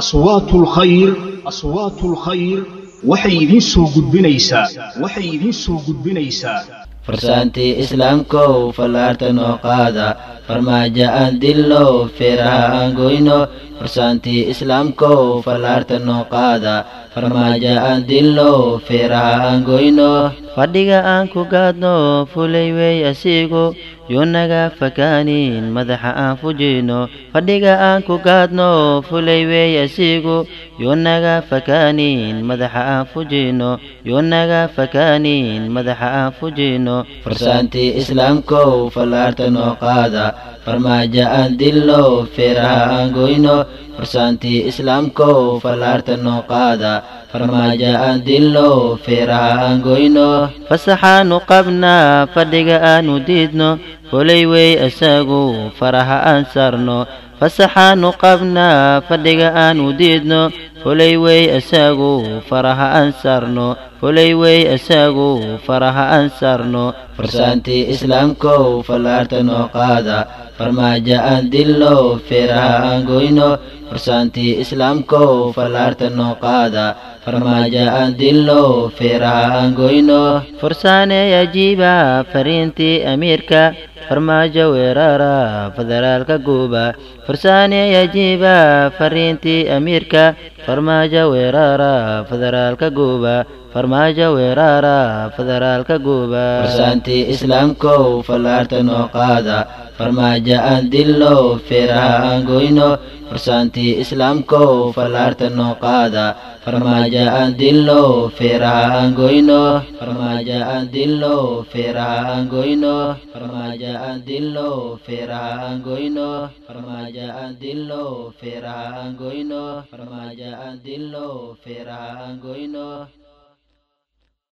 aswaatu lkhayr aswaatu lkhayr waxay idiin soo gudbinaysaa waxay idiin soo gudbinaysaa. Farsaantii islaamkow fallaarta noo qaada. Farmaajo aan dillo feeraha aan goyno. Farsaantii islaamkow fallaarta noo qaada. Farmaajo aan dillo feeraha aan goyno. Fadhiga aan ku gaadno fulay wey asigu yunaga fakaanin madaxa aan fujino. Fadhiga aan ku gaadno fulay wey asigu. Yunaga fakaanin madaxa aan fujino. Yunaga fakaanin madaxa aan fujino. Farsaantii islaamkow fallaarta noo qaada farmaajo aan dillo feeraha aan goyno farsaantii islaamkow fallaarta noo qaada farmaajo aan dillo feeraha aan goyno fasaxaanu qabnaa fadhiga aanu diidno fulay wey isagu faraha aan saarno fasaxaanu qabnaa fadhiga aanu diidno fulay wey isagu faraha aan saarno fulay wey isagu faraha aan saarno farsaantii islaamkow fallaarta noo qaada farmaajo aan dillo feeraha aan goyno farsaantii islaamkow fallaarta noo qaada farmaajo aan dillo feeraha aan goyno fursaane ajiiba fariintii amiirka farmaajo weerara federaalka guuba fursaane ajiiba fariintii amiirka farmaajo weerara federaalka guuba. Farmaajo weerara federaalka guuba. Farsaantii islaamkow fallaarta noo qaada farmaajo aan dillo feeraha aan goyno farsaantii islaamkow fallaarta noo qaada farmaajo aan dillo feeraha aan goyno farmaajo aan dillo feeraha aan goyno farmaajo aan dillo feeraha aan goyno farmaajo aan dillo feeraha aan goyno farmaajo aan dillo feeraha aan goyno